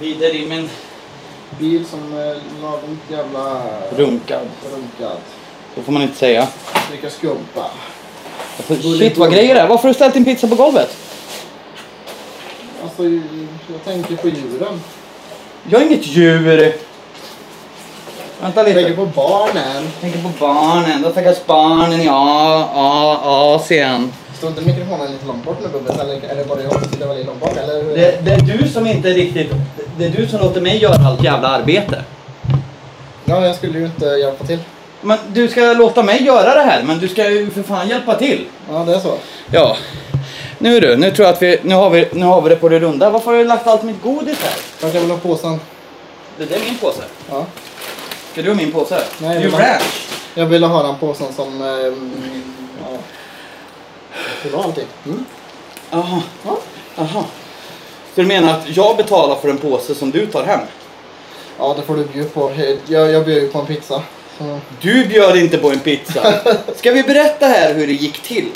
Vidare i min Bil som är lagom jävla runkad. runkad. Så får man inte säga. Dricka skumpa. Shit vad grejer det är. Varför har du ställt din pizza på golvet? Alltså, jag tänker på djuren. Jag är inget djur. Vänta Jag tänker lite. på barnen. Jag tänker på barnen. De stackars barnen i A- A- Asien. Står inte mikrofonen lite långt bort nu Bubbis? Eller är det bara jag som sitter väldigt långt bak? Eller? Det, det är du som inte riktigt... Det är du som låter mig göra allt jävla arbete. Ja, jag skulle ju inte hjälpa till. Men du ska låta mig göra det här, men du ska ju för fan hjälpa till. Ja, det är så. Ja. Nu du, nu tror jag att vi... Nu har vi, nu har vi det på det runda. Varför har du lagt allt mitt godis här? Jag vill ha påsen. Det där är min påse. Ja. Ska du ha min påse? Nej, ju men- ranch. Jag ville ha den påsen som... ja. Det var allting. Mm. Ja. Så du menar att jag betalar för en påse som du tar hem? ja, det får du bjuda på. Jag, jag bjöd ju på en pizza. Så. Du bjöd inte på en pizza. Ska vi berätta här hur det gick till?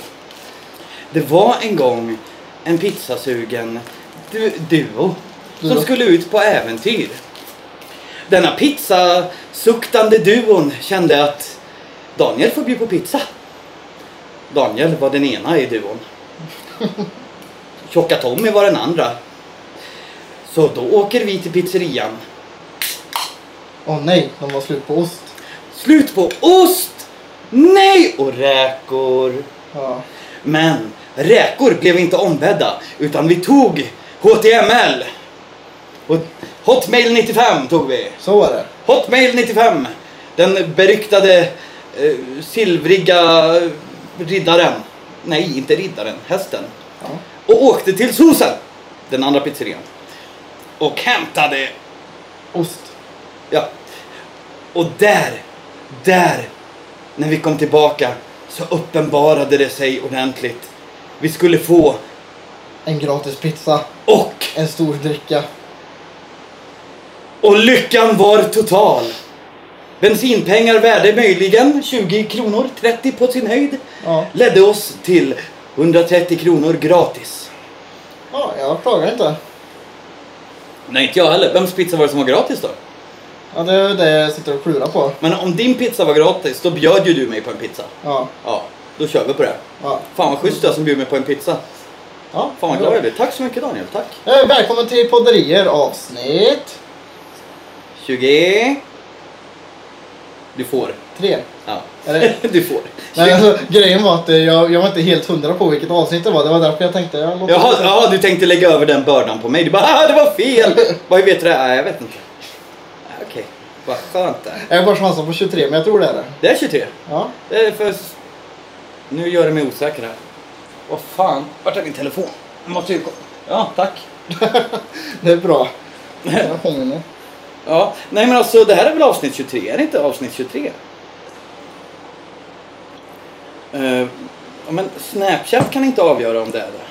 Det var en gång en pizzasugen du duo som Duo. skulle ut på äventyr. Denna pizzasuktande duon kände att Daniel får bjuda på pizza. Daniel var den ena i duon. Tjocka Tommy var den andra. Så då åker vi till pizzerian. Åh nej, de var slut på ost. Slut på ost! Nej! Och räkor. Ja. Men räkor blev inte ombedda utan vi tog HTML. Hotmail 95 tog vi. Så var det. Hotmail 95. Den beryktade eh, silvriga riddaren. Nej, inte riddaren. Hästen. Ja. Och åkte till Sosen. Den andra pizzerian. Och hämtade Ost. Ja. Och där, där, när vi kom tillbaka så uppenbarade det sig ordentligt. Vi skulle få En gratis pizza. och, En stor dricka. och lyckan var total. Bensinpengar värde möjligen 20 kronor, 30 på sin höjd, Ja. ledde oss till 130 kronor gratis. Ja, jag klagar inte. Nej, inte jag heller. Vems pizza var det som var gratis då? Ja, det är det jag sitter och klurar på. Men om din pizza var gratis, då bjöd ju du mig på en pizza. Ja. Ja, då kör vi på det. Ja. Fan vad schysst du är som bjuder mig på en pizza. ja. Fan vad glad jag blir. Tack så mycket Daniel, tack. Eh, Välkommen till Podderier avsnitt 20. Du får. tre. Ja. Eller? Du får. Nej, alltså, grejen var att eh, jag, jag var inte helt hundra på vilket avsnitt det var. Det var därför jag tänkte... Jag låter Jaha, ja, du tänkte lägga över den bördan på mig. Du bara ah, det var fel. Vad vet du det? Nej, jag vet inte. Ah, Okej, vad skönt det är. Jag bara chansar på 23, men jag tror det är det. Det är 23. Ja. Det är för... Nu gör det mig osäker här. Vad fan, vart är min telefon? Jag måste ju... Ja, tack. Det är bra. Jag hänger med. Ja, nej men alltså det här är väl avsnitt 23? Är det inte avsnitt 23? Uh, men Snapchat kan inte avgöra om det är det.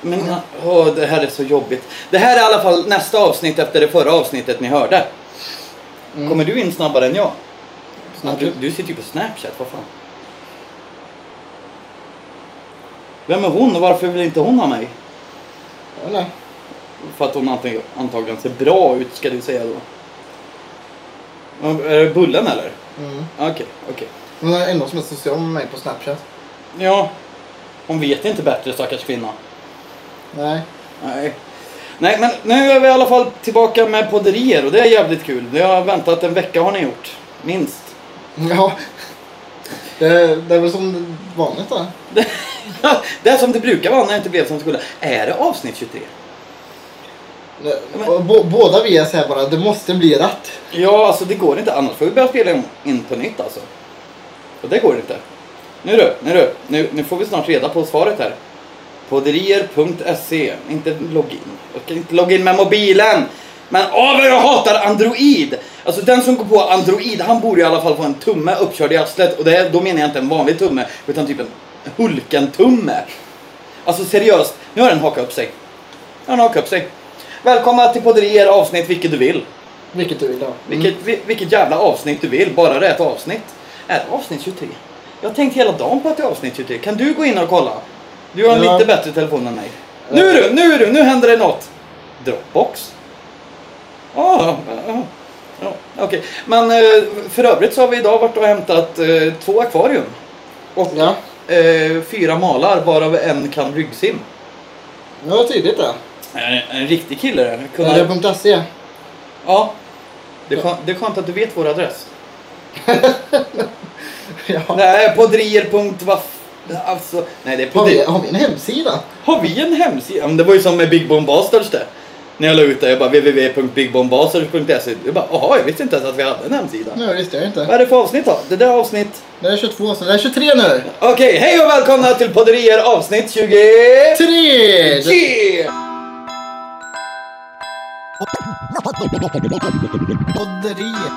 Men åh, det här är så jobbigt. Det här är i alla fall nästa avsnitt efter det förra avsnittet ni hörde. Mm. Kommer du in snabbare än jag? Snabbt. Du, du sitter ju på Snapchat, vad fan. Vem är hon och varför vill inte hon ha mig? Nej. För att hon antag- antagligen ser bra ut ska du säga då. Är det Bullen eller? Mm. Okej, okej. Hon är ändå som är social med mig på Snapchat. Ja, hon vet inte bättre stackars kvinna. Nej. Nej. Nej, men nu är vi i alla fall tillbaka med podderier och det är jävligt kul. Det har väntat en vecka har ni gjort. Minst. Ja. Det, det är väl som vanligt då. det är som det brukar vara när det inte blev som det skulle. Är det avsnitt 23? Bo, båda vi är så här bara, det måste bli rätt. Ja, alltså det går inte. Annars får vi börja spela in på nytt alltså. Och det går inte. Nu du, nu du. Nu, nu får vi snart reda på svaret här. Podderier.se. Inte login. Jag kan inte logga in med mobilen. Men åh vad jag hatar Android! Alltså den som går på Android, han borde i alla fall få en tumme uppkörd i arslet. Och det, då menar jag inte en vanlig tumme, utan typ en Hulken-tumme. Alltså seriöst, nu har den hakat upp sig. Nu har den hakat upp sig. Välkomna till Podderier avsnitt vilket du vill. Vilket du vill ha. Vilket, vi- vilket jävla avsnitt du vill, bara det är ett avsnitt. Är det avsnitt 23? Jag har tänkt hela dagen på att det är avsnitt 23. Kan du gå in och kolla? Du har en Ja. lite bättre telefon än mig. Nu du, nu du, nu händer det något. Dropbox. Ja, ja, ja, okej. Men eh, för övrigt så har vi idag varit och hämtat eh, två akvarium. Och Ja, eh, fyra malar, varav en kan ryggsim. var tydligt det. En, en riktig kille det. Kunna- Är det .se? Ja. Det är, skönt, det är skönt att du vet vår adress. Ja. Nej, poddrier.vaff... Alltså, nej det är Har vi, har vi en hemsida? Har vi en hemsida? Men det var ju som med Big Bomb Bastards det. När jag la ut det, jag bara www.bigbombastards.se. Jag bara, jaha, jag visste inte ens att vi hade en hemsida. Nej, det visste jag Vad inte. är det för avsnitt då? Det där är avsnitt... Det är 22, så det är 23 nu. Okej, hej och välkomna till Podderier avsnitt 20... Tre! Tre! Podderier.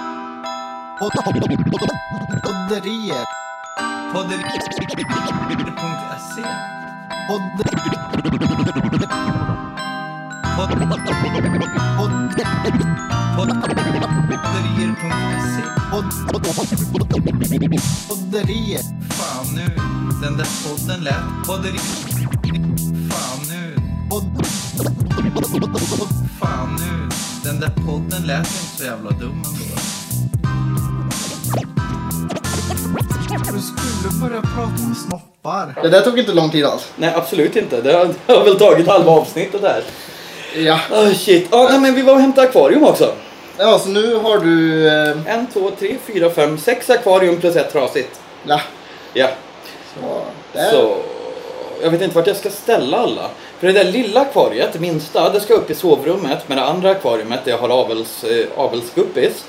Podderier. Podderier.se Podderier.se Podderier. Fan nu, den där podden lät... Podderi... Fan nu, fan nu. Den där podden lät inte så jävla dum ändå. Du skulle börja prata om snoppar. Det där tog inte lång tid alls. Nej, absolut inte. Det har, det har väl tagit halva avsnittet här. Ja. Oh, shit. Ja, nej, men vi var och hämtade akvarium också. Ja, så nu har du... Eh, En, två, tre, fyra, fem, sex akvarium plus ett trasigt. ja. Ja, Så, där. så jag vet inte vart jag ska ställa alla. För det där lilla akvariet, det minsta, det ska upp i sovrummet. Men det andra akvariet, där jag har avels, eh, avelsguppis.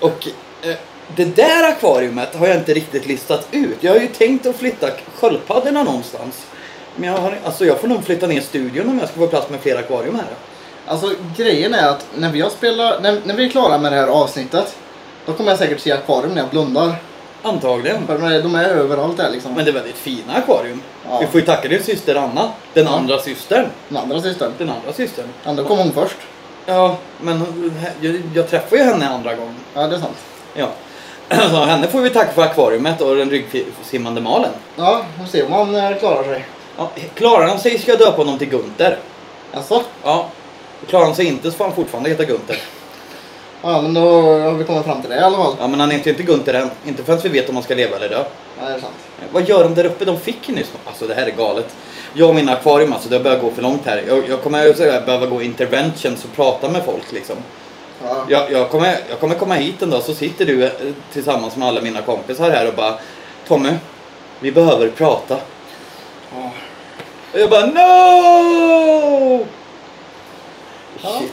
Och eh, det där akvariumet har jag inte riktigt listat ut. Jag har ju tänkt att flytta sköldpaddorna någonstans. Men jag, har, alltså jag får nog flytta ner studion om jag ska få plats med fler akvarium här. Alltså grejen är att när vi har spelat, när, när vi är klara med det här avsnittet. Då kommer jag säkert se akvarium när jag blundar. Antagligen. För de är, de är överallt där liksom. Men det är väldigt fina akvarium. Ja. Vi får ju tacka din syster Anna. Den Ja. andra systern. Den andra systern. Den andra systern. Andra kom hon först. Ja, men jag, jag träffade ju henne andra gången. Ja, det är sant. Ja. Så henne får vi tacka för akvariumet och den ryggsimmande malen. Ja, får se om han eh, klarar sig. Ja, klarar han sig ska jag döpa honom till Gunter. Alltså? Ja. Klarar han sig inte så får han fortfarande heta Gunter. Ja, men då har vi kommit fram till det i alla fall. Ja, men han heter ju inte Gunter än. Inte förrän vi vet om han ska leva eller dö. Ja, det är sant. Vad gör de där uppe? De fick ju nyss. Alltså det här är galet. Jag och mina akvarium alltså, det börjar gå för långt här. Jag, jag kommer jag behöva gå interventions och prata med folk liksom. Ja. Jag, jag, kommer, jag kommer komma hit en dag så sitter du eh, tillsammans med alla mina kompisar här och bara Tommy, vi behöver prata. Ja. Och jag bara NO! Ja. Shit.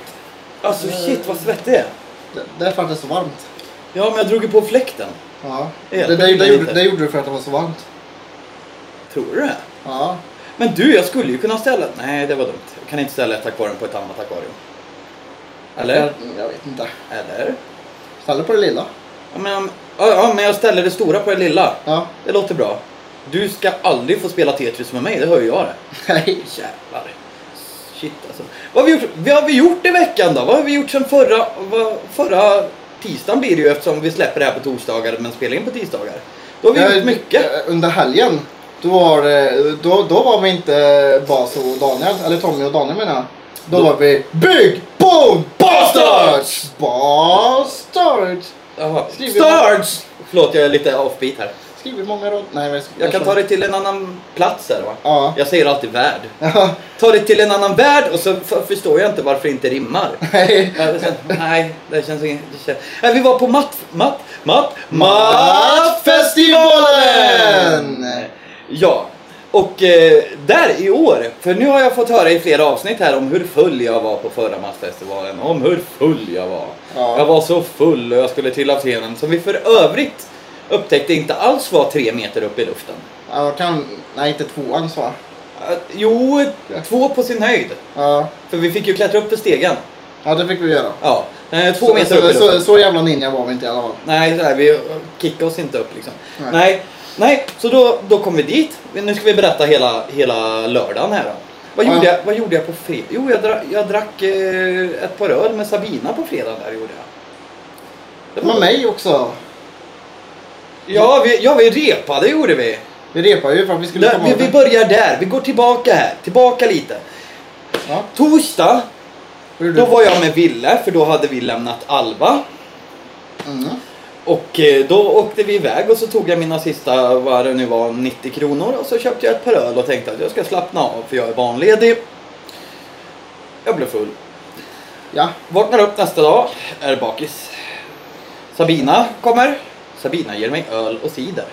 Alltså shit vad svettig jag är. Det, det är för att det är så varmt. Ja men jag drog ju på fläkten. Ja. Det Det, det, gjorde, det gjorde du för att det var så varmt. Tror du det? Ja. Men du, jag skulle ju kunna ställa... Nej, det var dumt. Jag kan inte ställa ett akvarium på ett annat akvarium. Eller? Jag, jag vet inte. Eller? Ställ dig på det lilla. Ja men, ja, men jag ställer det stora på det lilla. Ja. Det låter bra. Du ska aldrig få spela Tetris med mig, det hör ju jag det. Nej. Jävlar. Shit alltså. Vad har vi gjort, vad har vi gjort i veckan då? Vad har vi gjort sen förra, vad, förra tisdagen blir det ju eftersom vi släpper det här på torsdagar men spelar in på tisdagar. Då har vi Jag- gjort mycket. Under helgen. Då var, då, då var vi inte Bas och Daniel. Eller Tommy och Daniel menar jag. Då Då- var vi Big Bone Bastards! Bastards! Starts! Förlåt, jag är lite offbeat här. Skriver många rad... Nej, men Jag kan ta dig till en annan plats här va? Ja. Jag säger alltid värld. Ja. Ta dig till en annan värld och så förstår jag inte varför det inte rimmar. Nej. Ja, det känns, nej, det känns inget... Nej, vi var på matt... Matt... Matt... Mattfestivalen! Ja, och eh, där i år, för nu har jag fått höra i flera avsnitt här om hur full jag var på förra Mattfestivalen. Om hur full jag var. Ja. Jag var så full och jag skulle till scenen som vi för övrigt upptäckte inte alls var tre meter upp i luften. Ja, kan... Nej, inte tvåan så. Jo, två på sin höjd. Ja. För vi fick ju klättra upp för stegen. ja, det fick vi göra. Ja, två Så, meter upp så, i luften. så, så jävla ninja var vi inte i alla fall. Nej, så här, vi kickade oss inte upp liksom. Nej. Nej, nej, så då, då kom vi dit. Nu ska vi berätta hela, hela lördagen här då. Vad, Ja. gjorde, jag, vad gjorde jag på fredag? Jo, jag, dra, jag drack eh, ett par öl med Sabina på fredagen där gjorde jag. Det Med mig också. Ja, vi, ja, vi repade gjorde vi. Vi repade ju för att vi skulle Där, komma vi, vi börjar där, vi går tillbaka här, tillbaka lite. Ja. Torsdag Då var jag med Ville, för då hade vi lämnat Alba. Mm. Och eh, då åkte vi iväg och så tog jag mina sista, vad det nu var, 90 kronor och så köpte jag ett par öl och tänkte att jag ska slappna av för jag är barnledig. Jag blev full. Ja. Vaknar upp nästa dag, är bakis. Sabina kommer. Sabina ger mig öl och cider.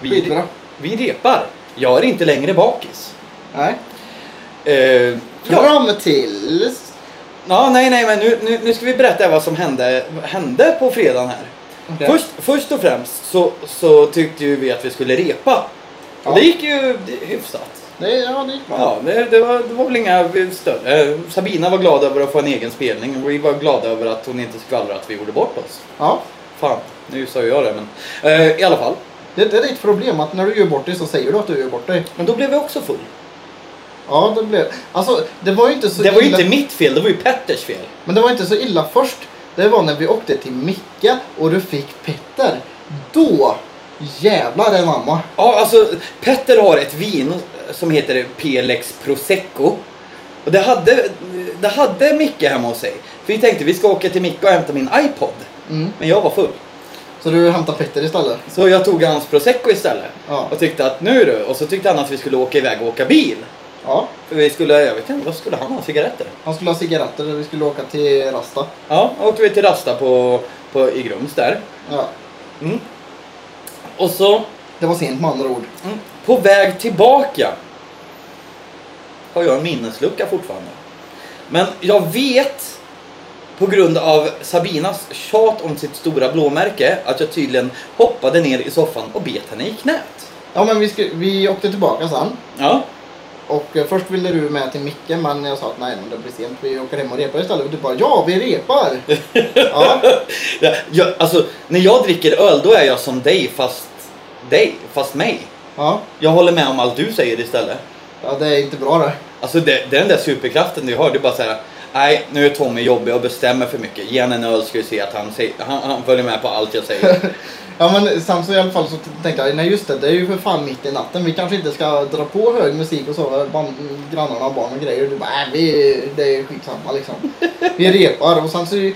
Vi, Skitbra. vi repar. Jag är inte längre bakis. Nej. Eh, ja, Fram till... ja, nej, nej, men nu, nu, nu ska vi berätta vad som hände, hände på fredagen här. Okej. Först, först och främst så, så tyckte ju vi att vi skulle repa. Ja. Och det gick ju hyfsat. Det, ja, det gick bra. Ja, det, det, var, det var väl inga större. Sabina var glad över att få en egen spelning och vi var glada över att hon inte skvallrade att vi gjorde bort oss. Ja. Fan, nu sa jag det men. Eh, I alla fall. Det, det är ditt problem att när du gör bort dig så säger du att du gör bort dig. Men då blev vi också full. Ja, det blev... Alltså, det var ju inte så Det var ju illa... inte mitt fel, det var ju Petters fel. Men det var inte så illa först. Det var när vi åkte till Micke och du fick Petter. Då jävlar är mamma. Ja, alltså Petter har ett vin som heter Pelex Prosecco. Och det hade, det hade Micke hemma hos sig. För vi tänkte vi ska åka till Micke och hämta min iPod. Mm. Men jag var full. Så du hämtar Petter istället? Så jag tog hans Prosecco istället. Ja. Och tyckte att nu du. Och så tyckte han att vi skulle åka iväg och åka bil. Ja. För vi skulle, jag vet inte, vad skulle han ha? Cigaretter? Han skulle ha cigaretter och vi skulle åka till Rasta. Ja, då åkte vi till Rasta på, på, i Grums där. Ja. Mm. Och så Det var sent med andra ord. Mm. På väg tillbaka har jag en minneslucka fortfarande. Men jag vet på grund av Sabinas tjat om sitt stora blåmärke att jag tydligen hoppade ner i soffan och bet henne i knät. Ja men vi, skulle, vi åkte tillbaka sen. Ja, Och eh, först ville du med till Micke men jag sa att nej men det blir sent. Vi åker hem och repar istället. Och du bara ja vi repar. ja. Ja, jag, alltså när jag dricker öl då är jag som dig fast dig, fast mig. Ja. Jag håller med om allt du säger istället. Ja det är inte bra det. Alltså det, det är den där superkraften du har. Du bara säger nej nu är Tommy jobbig och bestämmer för mycket. Ge han en öl ska du se att han, säger, han, han följer med på allt jag säger. Ja men så i alla fall så tänkte jag, nej just det, det är ju för fan mitt i natten. Vi kanske inte ska dra på hög musik och så, band, grannarna har barn och grejer. Du bara, nej vi, det är skitsamma liksom. Vi repar och sen så,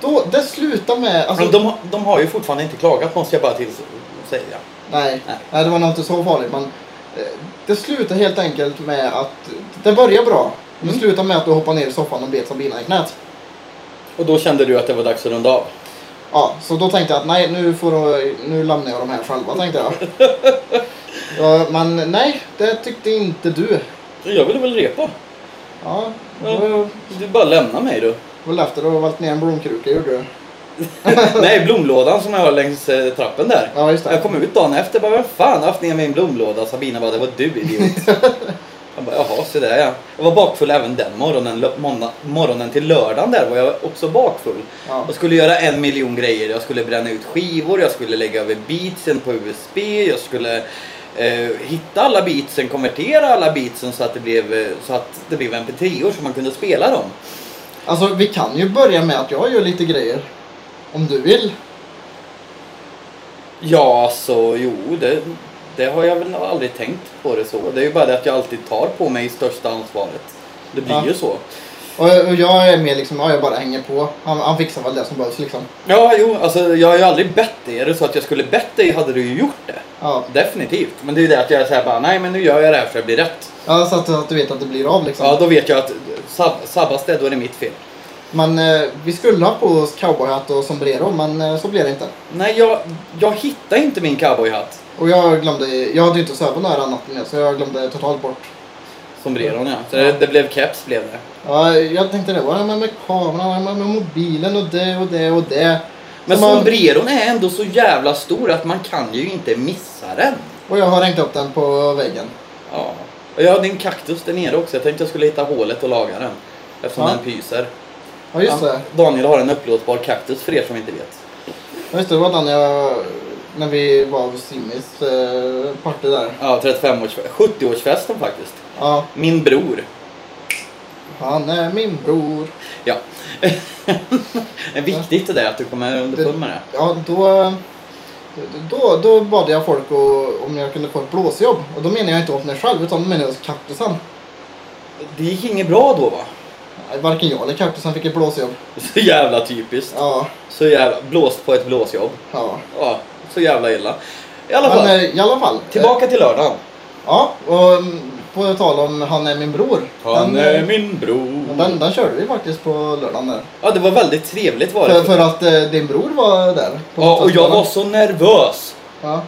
då, det slutar med, alltså, de, har- de har ju fortfarande inte klagat måste jag bara till säga. nej, Nej. nej, det var nog inte så farligt men eh, det slutar helt enkelt med att, det börjar bra. Det Mm. slutar med att du hoppar ner i soffan och bet Sabina i knät. Och då kände du att det var dags att runda av. Ja, så då tänkte jag att nej, nu, får du, nu lämnar jag de här själva tänkte jag. ja, men nej, det tyckte inte du. Jag ville väl repa. Ja, Ja. då Du bara lämna mig då. väl efter att ha valt ner en blomkruka gjorde du. Nej, blomlådan som jag har längs eh, trappen där. Ja, just det. Jag kom ut dagen efter bara, vem fan har haft ner min blomlåda? Sabina bara, det var du idiot. Jag bara, jaha, så där ja. Jag var bakfull även den morgonen. Måndag- morgonen till lördagen där var jag också bakfull. Ja. Jag skulle göra en miljon grejer. Jag skulle bränna ut skivor, jag skulle lägga över beatsen på USB, jag skulle eh, hitta alla beatsen, konvertera alla beatsen så att det blev, eh, så att det blev mp3or så man kunde spela dem. Alltså, vi kan ju börja med att jag gör lite grejer. Om du vill. Ja, så jo, det, det har jag väl aldrig tänkt på det så. Det är ju bara det att jag alltid tar på mig största ansvaret. Det blir Ja. ju så. Och, och jag är mer liksom, ja, jag bara hänger på. Han, han fixar väl det som behövs liksom. Ja, jo, alltså jag har ju aldrig bett dig. Är det så att jag skulle bett dig hade du ju gjort det. Ja, Definitivt. Men det är ju det att jag säger bara, nej men nu gör jag det här för att det blir rätt. ja så att, att du vet att det blir av liksom. Ja, då vet jag att sab sabbas det, då är det mitt fel. Men eh, vi skulle ha på oss cowboyhatt och sombrero, men eh, så blev det inte. Nej, jag, jag hittar inte min cowboyhatt. Och jag glömde, jag hade ju inte sovit nära natten så jag glömde totalt bort. Sombreron ja. Så det, det blev keps blev det. Ja, jag tänkte det var med, med kameran, med, med mobilen och det och det och det. Men Så man- sombreron är ändå så jävla stor att man kan ju inte missa den. Och jag har hängt upp den på väggen. Ja. Och jag hade en kaktus där nere också. Jag tänkte jag skulle hitta hålet och laga den. Eftersom Ja. den pyser. Ja just det. Daniel har en upplåsbar kaktus för er som inte vet. Ja, just det, det var den jag... När vi var hos Simis eh, party där. Ja, 35-årsfesten. 70-årsfesten faktiskt. Ja, Min bror. han är min bror. Ja. det är viktigt det där att du kommer underfund med det. Ja, då... Då, då bad jag folk att, om jag kunde få ett blåsjobb. Och då menar jag inte åt mig själv utan då menar jag hos kaktusen. Det gick inget bra då va? Varken jag eller kaktusen fick ett blåsjobb. Så jävla typiskt. Ja, Så jävla blåst på ett blåsjobb. ja. Ja, så jävla illa. I alla Men fall, eh, i alla fall. eh, tillbaka till lördagen. Ja, och mm, på tal om Han är min bror. Han den, är eh, min bror. den, den körde vi faktiskt på lördagen där. Ja, det var väldigt trevligt var För, det. för att eh, din bror var där. Ja, och jag var så nervös. Ja.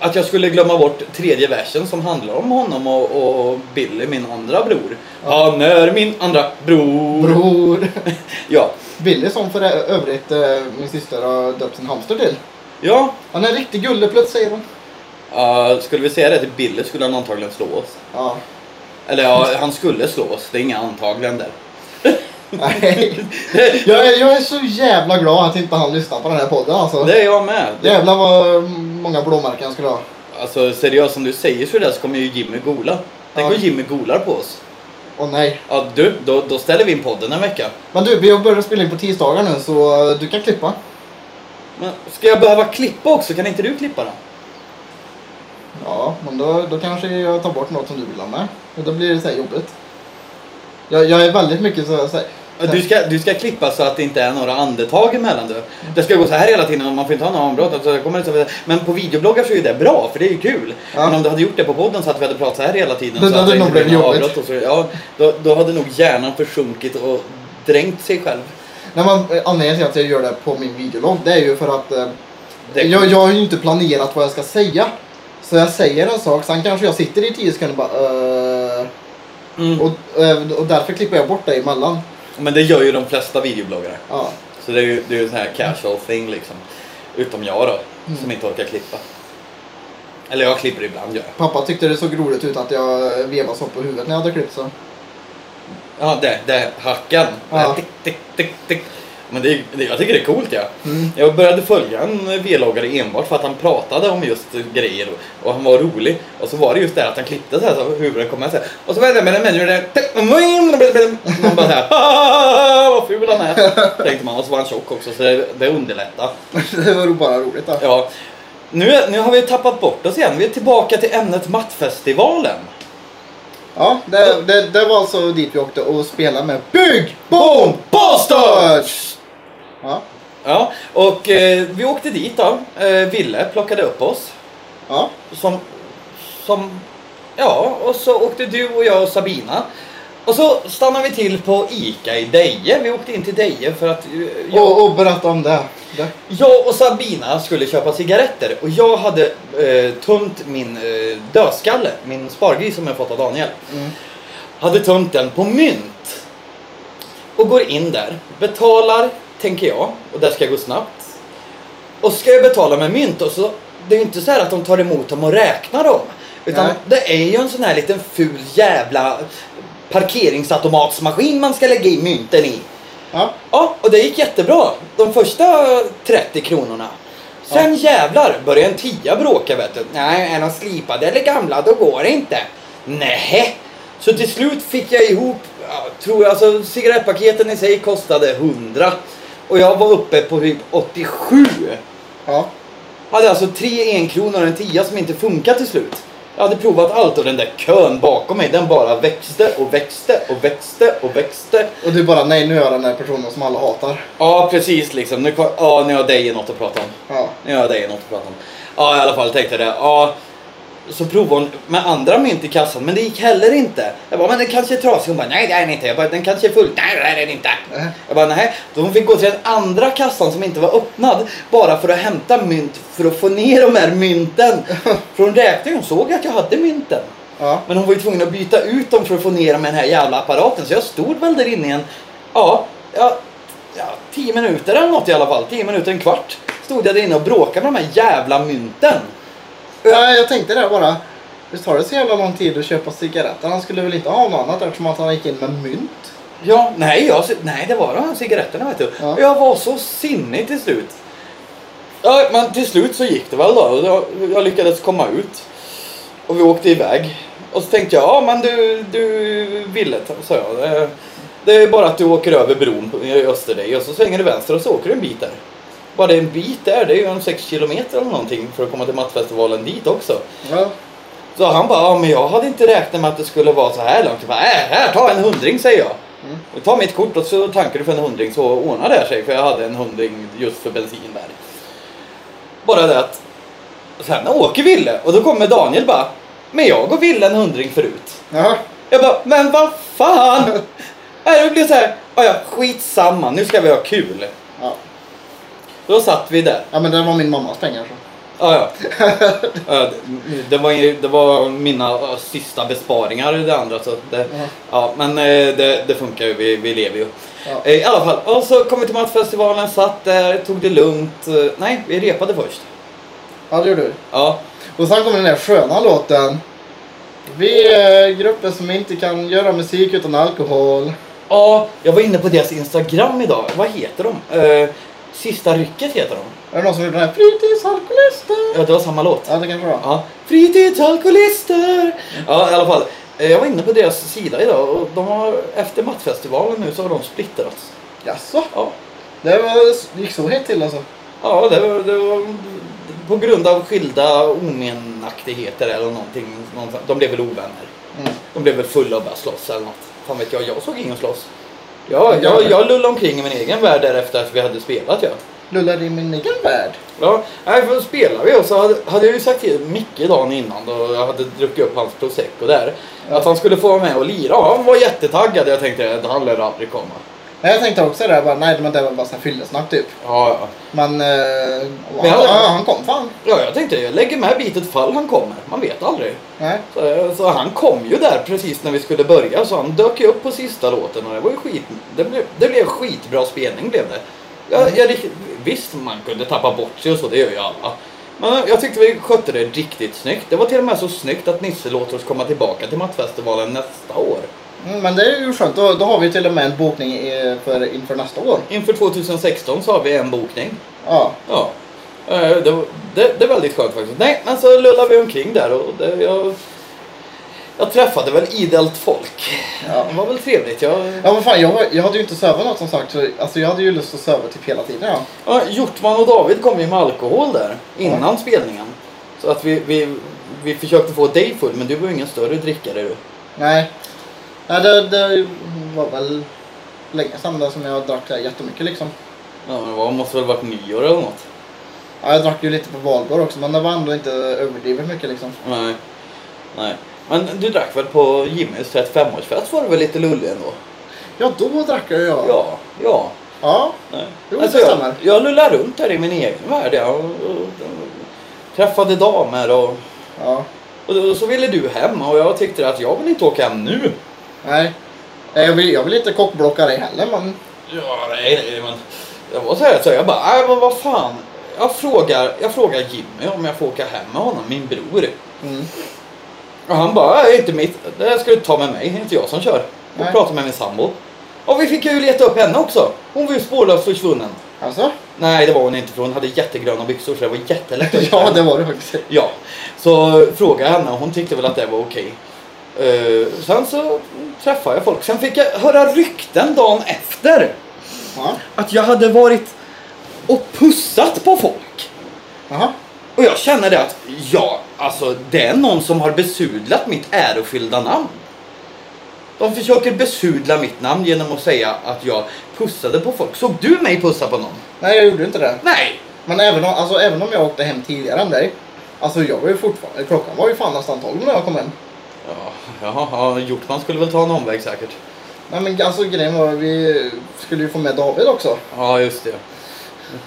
Att jag skulle glömma bort tredje versen som handlar om honom och, och Billy, min andra bror. Ja. Han är min andra bror. Bror. Ja. Billy som för övrigt eh, min syster har döpt sin hamster till. Ja, Han är en riktig gulleplutt säger hon. uh, skulle vi säga det till Billy skulle han antagligen slå oss. Ja. Eller ja, han skulle slå oss. Det är inga antagligen där. Nej. Jag är, jag är så jävla glad att inte han lyssnar på den här podden alltså. Det är jag med. Det, Jävlar vad många blåmärken jag skulle ha. alltså seriöst, om du säger så där så kommer ju Jimmy gola. Tänk Ja. om Jimmy golar på oss. Åh nej. Ja du, då, då ställer vi in podden en vecka. Men du, vi har börjat spela in på tisdagar nu så du kan klippa. Men ska jag behöva klippa också? Kan inte du klippa då? Ja, men då, då kanske jag tar bort något som du vill ha med. Och då blir det så här jobbigt. Jag, jag är väldigt mycket så, så, Ja, Du ska, du ska klippa så att det inte är några andetag emellan du. Det ska gå så här hela tiden och man får inte ha några avbrott. Alltså, det kommer inte så... Men på videobloggar så är det bra för det är ju kul. Ja. Men om du hade gjort det på podden så att vi hade pratat så här hela tiden. Då så hade det det nog blivit jobbigt. och så, ja, då, då hade nog hjärnan försjunkit och dränkt sig själv. när man, eh, anledningen till att jag gör det på min videologg det är ju för att eh, Det- jag, jag har ju inte planerat vad jag ska säga. Så jag säger en sak, sen kanske jag sitter i tio sekunder och bara eh, Mm. och, eh, och därför klipper jag bort det emellan. Men det gör ju de flesta videobloggare. Ja. Så det är ju det är ju en sån här casual thing liksom. Utom jag då, Mm. som inte orkar klippa. Eller jag klipper ibland gör jag. Pappa tyckte det såg roligt ut att jag vevade så på huvudet när jag hade klippt så. Ja, det, det hacken. Det här Ja. tick, tick, tick, tick. Men det, det, jag tycker det är coolt ja. Mm. Jag började följa en vloggare enbart för att han pratade om just grejer och, och han var rolig. Och så var det just det att han klippte så här så huvudet kom med så här. Och så var det med en människa Man bara är. Tänkte man och så var han tjock också så det, det underlättade. det var bara roligt då. Ja. Nu, nu har vi tappat bort oss igen. Vi är tillbaka till ämnet Mattfestivalen. Ja, det, det, det var alltså dit vi åkte och spelade med Bygg Boom Bastards! Ja, Ja, och eh, vi åkte dit då. Eh, Ville plockade upp oss. ja. Som, som, ja, och så åkte du och jag och Sabina. Och så stannade vi till på ICA i Deje. Vi åkte in till Deje för att eh, jag, Och, och berätta om det. det. jag och Sabina skulle köpa cigaretter. Och jag hade eh, tömt min eh, dödskalle, min spargris som jag fått av Daniel. Mm. Hade tömt den på mynt. Och går in där, betalar, tänker jag, och där ska jag gå snabbt. Och ska jag betala med mynt och så, det är ju inte så här att de tar emot dem och räknar dem. Utan Nej. det är ju en sån här liten ful jävla parkeringsautomatsmaskin man ska lägga i mynten i. Ja. Ja, och det gick jättebra. De första 30 kronorna. Sen jävlar började en tia bråka vet du. Nej, är de slipade eller gamla då går det inte. Nej. Så till slut fick jag ihop, ja, tror jag, alltså cigarettpaketen i sig kostade 100. Och jag var uppe på typ 87. Ja. Hade alltså tre enkronor och en tia som inte funkade till slut. Jag hade provat allt och den där kön bakom mig den bara växte och växte och växte och växte. Och du bara, nej nu är jag den där personen som alla hatar. Ja, precis liksom. Nu, ja, nu har Deje något att prata om. Ja. Nu har Deje något att prata om. Ja, i alla fall tänkte jag det. Ja, så provade hon med andra mynt i kassan, men det gick heller inte. Jag bara, men den kanske är trasig. Hon bara, nej det är den inte. Jag bara, den kanske är full. Nej det är den inte. Äh. Jag bara, nej. Då hon fick gå till den andra kassan som inte var öppnad bara för att hämta mynt för att få ner de här mynten. För hon räknade hon såg att jag hade mynten. Ja. Men hon var ju tvungen att byta ut dem för att få ner dem med den här jävla apparaten. Så jag stod väl där inne i en, ja, ja, ja, tio minuter eller något i alla fall. Tio minuter, en kvart. Stod jag där inne och bråkade med de här jävla mynten. Ja. Jag tänkte det bara. Visst tar det så jävla lång tid att köpa cigaretter? Han skulle väl inte ha något annat eftersom att han gick in med mynt? Ja, nej, jag, nej det var de här cigaretterna vet du. Ja. Jag var så sinnig till slut. Ja, men till slut så gick det väl då. Jag, jag lyckades komma ut. Och vi åkte iväg. Och så tänkte jag, ja men du, du ville, sa jag. Det, det är bara att du åker över bron i Österdej och så svänger du vänster och så åker du en bit där. Bara det en bit där, det är ju en 6 kilometer eller någonting för att komma till Mattfestivalen dit också. Ja. Så han bara, ja men jag hade inte räknat med att det skulle vara så här långt. Jag bara, äh, här, ta en hundring säger jag. Mm. Ta mitt kort och så tankar du för en hundring så ordnar det sig. För jag hade en hundring just för bensin där. Bara det att sen åker Ville och då kommer Daniel bara Men jag och Ville en hundring förut. Jaha. Jag bara, men vad fan! Nej, det blev så här, "Ja, ja, skitsamma, nu ska vi ha kul. Då satt vi där. ja, men det var min mammas pengar så. Ja, ja. Det- var, det var mina äh, sista besparingar det andra. Så det, Ja. men eh, det, det funkar ju, vi, vi lever ju. Ja. Eh, I alla fall, och så kom vi till matfestivalen, satt där, tog det lugnt. Nej, vi repade först. ja, det gjorde du. Ja, Och sen kommer den där sköna låten. Vi är gruppen som inte kan göra musik utan alkohol. ja jag var inne på deras Instagram idag. Vad heter de? Sista rycket heter de. Är det någon som gjorde den här fritidsalkoholister? Ja, det var samma låt. Ja, det kanske var. Ja, fritidsalkoholister! Ja, i alla fall. Eh, Jag var inne på deras sida idag och de har, efter Mattfestivalen nu så har de splittrats. Jaså? Ja, Det var, gick så hett till alltså? ja det, var, det var på grund av skilda omenaktigheter eller någonting. någonstans. De blev väl ovänner. Mm. De blev väl fulla och började slåss eller något. Fan vet jag, jag såg ingen slåss. Ja, jag, jag lullade omkring i min egen värld där efter att vi hade spelat ja. Lullar i min egen värld. Ja, nej, för då spelade vi och så hade, hade jag ju sagt till Micke dagen innan då jag hade druckit upp hans prosecco där. Ja. Att han skulle få vara med och lira. Ja, han var jättetaggad. Jag tänkte att han lär aldrig komma. Jag tänkte också det. Bara, nej, men det var bara så här fyllesnack typ. Ja, ja. Men, eh, Men jag- ja, han kom fan. ja, jag tänkte jag lägger med bitet fall han kommer. Man vet aldrig. Nej. Så, så han kom ju där precis när vi skulle börja. Så han dök ju upp på sista låten och det var ju skit. Det blev, det blev skitbra spelning blev det. Jag, jag, visst, man kunde tappa bort sig och så, det gör ju alla. Men jag tyckte vi skötte det riktigt snyggt. Det var till och med så snyggt att Nisse låter oss komma tillbaka till Mattfestivalen nästa år. Mm, men det är ju skönt. Då, då har vi till och med en bokning i, för, inför nästa år. Inför 2016 så har vi en bokning. Ja. Ja. Eh, Det, det, det är väldigt skönt faktiskt. Nej, men så lullade vi omkring där och det, jag, jag träffade väl idelt folk. Ja. Det var väl trevligt. Jag, Ja men fan jag, jag hade ju inte sövat något som sagt. Så, alltså jag hade ju lust att söva typ hela tiden ja. ja, Hjortman och David kom ju med alkohol där innan spelningen. Så att vi, vi, vi försökte få dig full men du var ju ingen större drickare du. Nej. Nej det, det var väl länge sedan där som jag drack jättemycket liksom. Ja, men det var, måste väl varit nyår eller något. Ja, jag drack ju lite på valborg också men det var ändå inte överdrivet mycket liksom. Nej. Nej. Men du drack väl på Jimmys 35-årsfest var du väl lite lullig ändå? Ja då drack jag ja. Ja, ja. Ja. Nej. Jo, alltså det jag, stämmer. jag lullade runt här i min egen värld. Jag, och, och, träffade damer och, ja. och, och så ville du hem och jag tyckte att jag vill inte åka hem nu. Nej. Jag vill, jag vill inte kockblocka dig heller men. Ja, nej, nej, men jag var så här så jag bara, nej men vad fan. Jag frågar, jag frågar Jimmy om jag får åka hem med honom, min bror. Mm. Och han bara, det är inte mitt, det ska du ta med mig, det är inte jag som kör. Och Nej. prata med min sambo. Och vi fick ju leta upp henne också. Hon var ju spårlöst försvunnen. Alltså? Nej, det var hon inte för hon hade jättegröna byxor så det var jättelätt att hitta Ja det var det faktiskt. Ja, så frågade jag henne och hon tyckte väl att det var okej. Eh, sen så träffade jag folk. Sen fick jag höra rykten dagen efter. Ja. Att jag hade varit och pussat på folk. Jaha. Och jag känner det att, ja, alltså det är någon som har besudlat mitt ärofyllda namn. De försöker besudla mitt namn genom att säga att jag pussade på folk. Såg du mig pussa på någon? Nej jag gjorde inte det. Nej! Men även om, alltså, även om jag åkte hem tidigare än dig. Alltså jag var ju fortfarande, klockan var ju fan nästan 12 när jag kom hem. Ja, jaha, ja, Hjortman skulle väl ta en omväg säkert. Nej men alltså grejen var vi skulle ju få med David också. Ja, just det.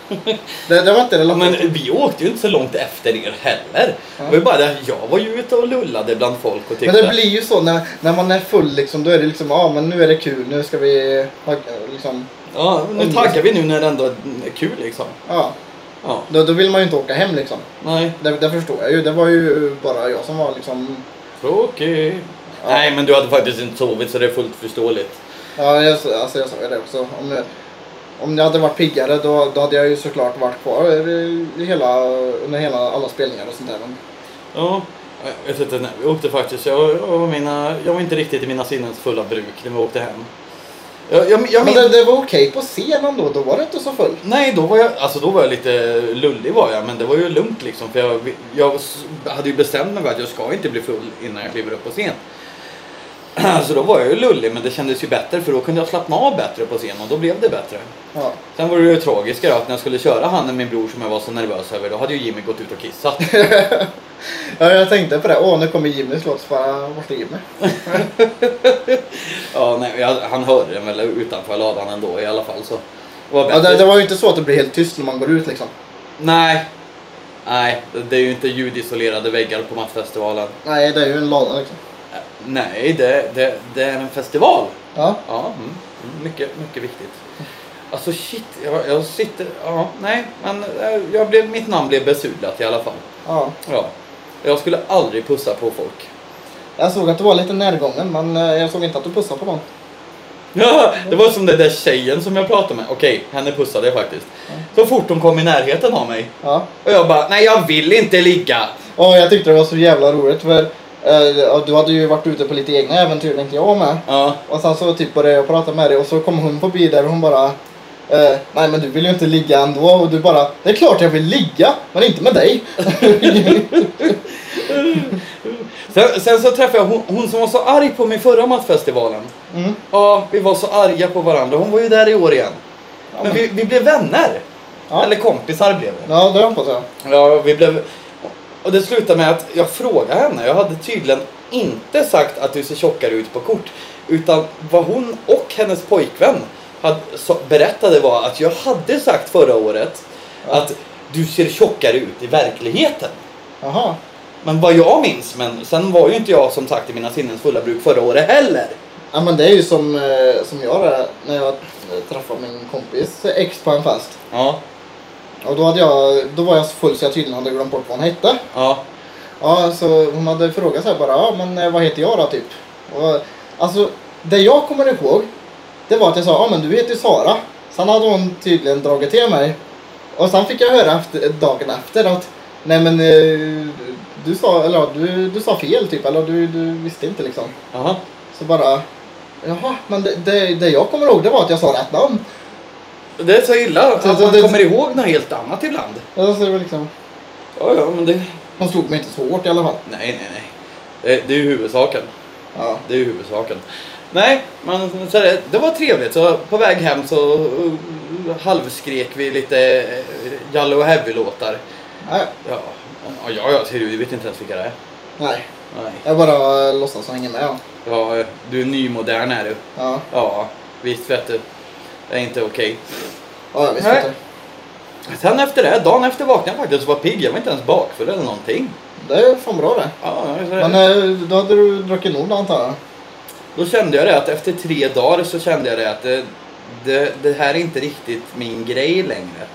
Det, det var inte det men vi åkte ju inte så långt efter er heller. Ja. Det var ju bara det att jag var ju ute och lullade bland folk och tyckte... Men det blir ju så när, när man är full liksom, då är det liksom, ja men nu är det kul, nu ska vi liksom, Ja, nu taggar vi nu när det ändå är kul liksom. ja. Ja, Då, då vill man ju inte åka hem liksom. nej, Det, det förstår jag ju, det var ju bara jag som var liksom, tråkigt. Ja. Nej, men du hade faktiskt inte sovit så det är fullt förståeligt. ja jag, alltså jag sa ju det också. Om jag, om jag hade varit piggare då, då hade jag ju såklart varit kvar hela, under hela, alla spelningar och sånt där. Men, Ja, jag vet inte, vi åkte faktiskt, jag, jag, var mina, jag var inte riktigt i mina sinnens fulla bruk när vi åkte hem. Jag, jag, jag men minns- det, det var okej på scenen då, då var det inte så full. Nej, då var jag, alltså då var jag lite lullig var jag, men det var ju lugnt liksom. För jag, jag hade ju bestämt mig för att jag ska inte bli full innan jag kliver upp på scen. Så då var jag ju lullig men det kändes ju bättre för då kunde jag slappna av bättre på scen och då blev det bättre. Ja. Sen var det ju tragiska då att när jag skulle köra han och min bror som jag var så nervös över då hade ju Jimmy gått ut och kissat. ja, jag tänkte på det. Åh, nu kommer Jimmys låt. Så bara, vart är Jimmy? ja, nej, jag, han hörde den väl utanför ladan ändå i alla fall så. Det var Ja, det, det var ju inte så att det blir helt tyst när man går ut liksom. Nej. Nej, det är ju inte ljudisolerade väggar på Mattfestivalen. Nej, det är ju en lada liksom. Nej, det, det, det är en festival. Ja. Ja, mm, mycket, mycket viktigt. Alltså shit, jag, jag sitter... Ja, nej, men eh, jag blev, mitt namn blev besudlat i alla fall. ja. Ja. Jag skulle aldrig pussa på folk. Jag såg att du var lite närgången, men eh, jag såg inte att du pussade på någon. Ja, det var som den där tjejen som jag pratade med. Okej, henne pussade jag faktiskt. Så fort hon kom i närheten av mig. Ja. Och jag bara, nej jag vill inte ligga. Och jag tyckte det var så jävla roligt för eh, du hade ju varit ute på lite egna äventyr, tänkte jag med. Ja, Och sen så typ började jag prata med dig och så kom hon förbi där och hon bara eh, Nej men du vill ju inte ligga ändå och du bara Det är klart jag vill ligga men inte med dig. Sen, sen så träffade jag hon, hon som var så arg på mig förra matfestivalen. Mm. Ja, vi var så arga på varandra. Hon var ju där i år igen. Ja, Men men- vi, vi blev vänner. Ja. Eller kompisar blev vi. Ja det hoppas jag. Ja, vi blev... Och det slutade med att jag frågade henne. Jag hade tydligen inte sagt att du ser tjockare ut på kort. Utan vad hon och hennes pojkvän hade, så, berättade var att jag hade sagt förra året Ja. att du ser tjockare ut i verkligheten. Jaha. Men vad jag minns, men sen var ju inte jag som sagt i mina sinnens fulla bruk förra året heller. Ja men det är ju som, eh, som jag där, när jag träffade min kompis ex på en fest. Ja, Och då, hade jag, då var jag så full så jag tydligen hade glömt bort vad hon hette. ja, Ja, så hon hade frågat så här bara, ja men eh, vad heter jag då typ? Och, alltså, det jag kommer ihåg, det var att jag sa, ja men du heter ju Sara. Sen hade hon tydligen dragit till mig. Och sen fick jag höra efter, dagen efter att, nej men eh, du sa, eller du, du sa fel typ, eller du, du visste inte liksom. Jaha. Så bara, jaha, men det, det, det jag kommer ihåg det var att jag sa rätt namn. Det är så illa att så man det- kommer ihåg något helt annat ibland. Ja, så det var liksom, Ja, ja, men det... hon slog mig inte så hårt i alla fall. Nej, nej, nej. Det, det är ju huvudsaken. Ja. Det är ju huvudsaken. Nej, men så det, det var trevligt. Så på väg hem så uh, halvskrek vi lite uh, Jallo och Heavy-låtar. Nej, Ja, ja, ja, ja ser du, du vet inte ens vilka det är. nej. Nej. Jag bara eh, låtsas hänga med. Ja. Ja, eh, du är nymodern är du. Ja, Ja, visst vet du. Är inte okej. ja jag visste Nej. inte. Sen efter det, dagen efter vaknade jag faktiskt och var pigg. Jag var inte ens bakfull eller någonting. Det är fan bra det. Ja, så Men eh, då hade du druckit nog antar jag? Då kände jag det att efter tre dagar så kände jag det att det, det, det här är inte riktigt min grej längre.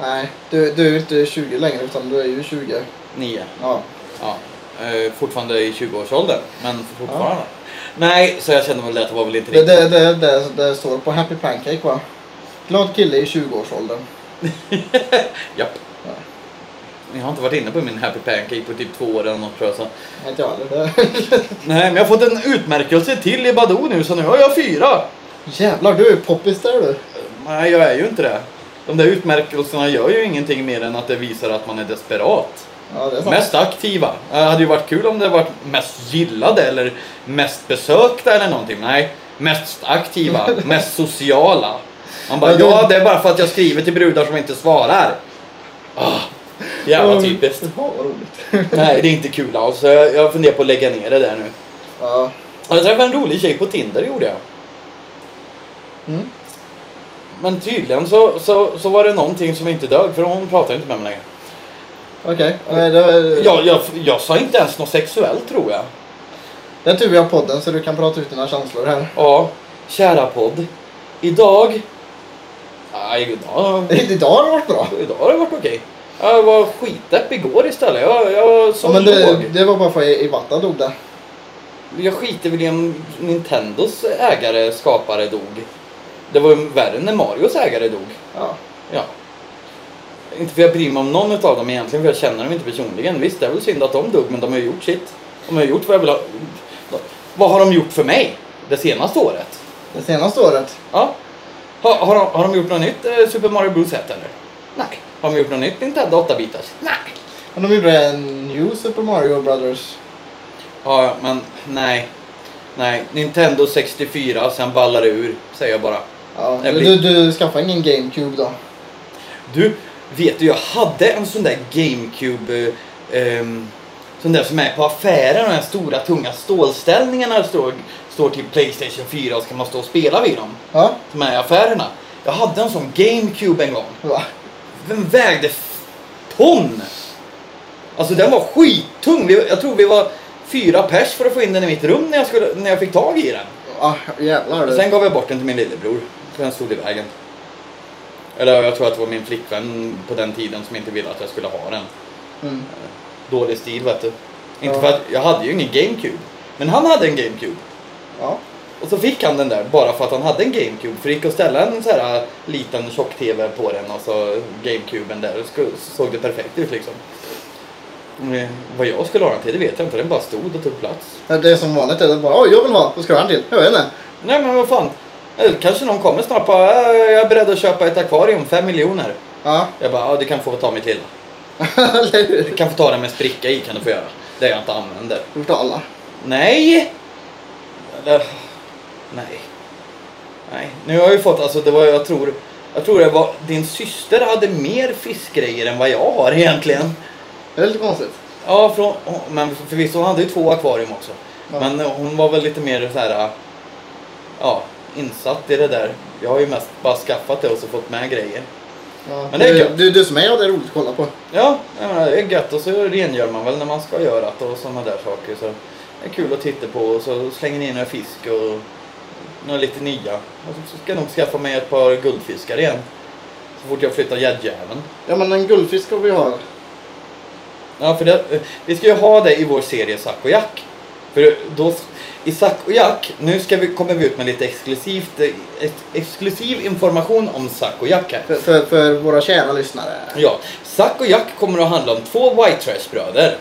Nej, du, du är ju inte 20 längre utan du är ju 20. Nio. Ja. Ja. Eh, fortfarande i 20-årsåldern, men fortfarande. Nej, så jag kände väl att det var väl inte Det, riktigt. det, det, det, det står på Happy Pancake va? Glad kille i 20-årsåldern. Japp. Ja. Jag har inte varit inne på min Happy Pancake på typ två år eller något tror jag. Så. Inte jag heller. Nej, men jag har fått en utmärkelse till i Badoo nu så nu har jag fyra. Jävlar, du är poppis där du. Nej, jag är ju inte det. De där utmärkelserna gör ju ingenting mer än att det visar att man är desperat. Ja. Mest aktiva. Det hade ju varit kul om det varit mest gillade eller mest besökta eller någonting. Nej, mest aktiva, mest sociala. Man bara, Ja, det- ja det är bara för att jag skriver till brudar som inte svarar. Ah, jävla typiskt. Ja, vad roligt. Nej, det är inte kul alls. Så Jag, jag funderar på att lägga ner det där nu. Ja. Jag träffade en rolig tjej på Tinder, gjorde jag. Mm. Men tydligen så, så, så var det någonting som inte dög, för hon pratade inte med mig längre. Okej. Okay. Det, Jag, jag, jag sa inte ens något sexuellt, tror jag. det är tur vi har podden så du kan prata ut dina känslor här. Ja, kära podd. Idag... Nej, idag, Idag har det varit bra. idag har det varit okej. Jag var skitdepp igår istället. Jag, jag så Ja, men det, låg. det var bara för att Iwata dog där. Jag skiter väl i om Nintendos ägare, skapare, dog. Det var ju värre när Marios ägare dog. Ja. Ja. Inte för jag bryr mig om någon av dem egentligen, för jag känner dem inte personligen. Visst, det är väl synd att de dog, men de har ju gjort sitt. De har gjort vad jag vill ha. Vad har de gjort för mig det senaste året? Det senaste året. Ja. Har, har, de, har de gjort något nytt eh, Super Mario Bros 1 eller? Nej. Har de gjort något nytt Nintendo 8-bitars? Nej. Men de gjorde en New Super Mario Brothers. Ja, men nej. Nej, Nintendo 64, sen ballar det ur, säger jag bara. Ja. Det Du, blir- du skaffade ingen GameCube då? Du, vet du, jag hade en sån där GameCube, ehm, sån där som är på affären, de här stora tunga stålställningarna står, står till Playstation 4 och så kan man stå och spela vid dem. Ja. Som är i affärerna. Jag hade en sån GameCube en gång. Va? Den vägde ton! Alltså den var skittung. Vi- Jag tror vi var fyra pers för att få in den i mitt rum när jag, skulle, när jag fick tag i den. Ah, jävlar Och sen gav jag bort den till min lillebror. För den stod i vägen. Eller jag tror att det var min flickvän på den tiden som inte ville att jag skulle ha den. Mm. Dålig stil vet du. Inte Ja. för att jag hade ju ingen GameCube. Men han hade en GameCube. Ja. Och så fick han den där bara för att han hade en GameCube. För det gick att ställa en så här liten tjock-TV på den och så GameCuben där. Så såg det perfekt ut liksom. Men vad jag skulle ha den till det vet jag inte. Den bara stod och tog plats. Det är som vanligt. Det är bara, oj jag vill ha. Vad ska du ha den till? Jag vet inte. Nej men vad fan. Eh, Kanske någon kommer snart på, "Äh, jag är beredd att köpa ett akvarium, fem miljoner. Ja. Jag bara, ja du kan få ta mitt lilla. Hur? Du kan få ta den med spricka i kan du få göra. Det jag inte använder. Du alla. Nej! Eller, nej. Nej. Nu har jag ju fått, alltså det var jag tror, jag tror det var, din syster hade mer fiskgrejer än vad jag har egentligen. Det är lite konstigt. Ja, från, men förvisso hon hade ju två akvarium också. Ja. Men hon var väl lite mer så här, ja, insatt i det där. Jag har ju mest bara skaffat det och så fått med grejer. Ja. Men det är du, gött. du, du som är ja, det är roligt att kolla på. Ja, jag menar, det är gött och så rengör man väl när man ska göra det och sådana där saker. Så det är kul att titta på och så slänger ni in några fisk och några lite nya. Och så ska jag nog skaffa mig ett par guldfiskar igen. Så fort jag flyttar gäddjäveln. Ja men en guldfisk ska vi ha. Ja, för det, eh, vi ska ju ha det i vår serie Sack och Jack. För då, i Sack och Jack, nu ska vi, kommer vi ut med lite exklusivt, eh, ex, exklusiv information om Sack och Jack här. För, för, för våra kära lyssnare. Ja, Zack och Jack kommer att handla om två White Trash-bröder.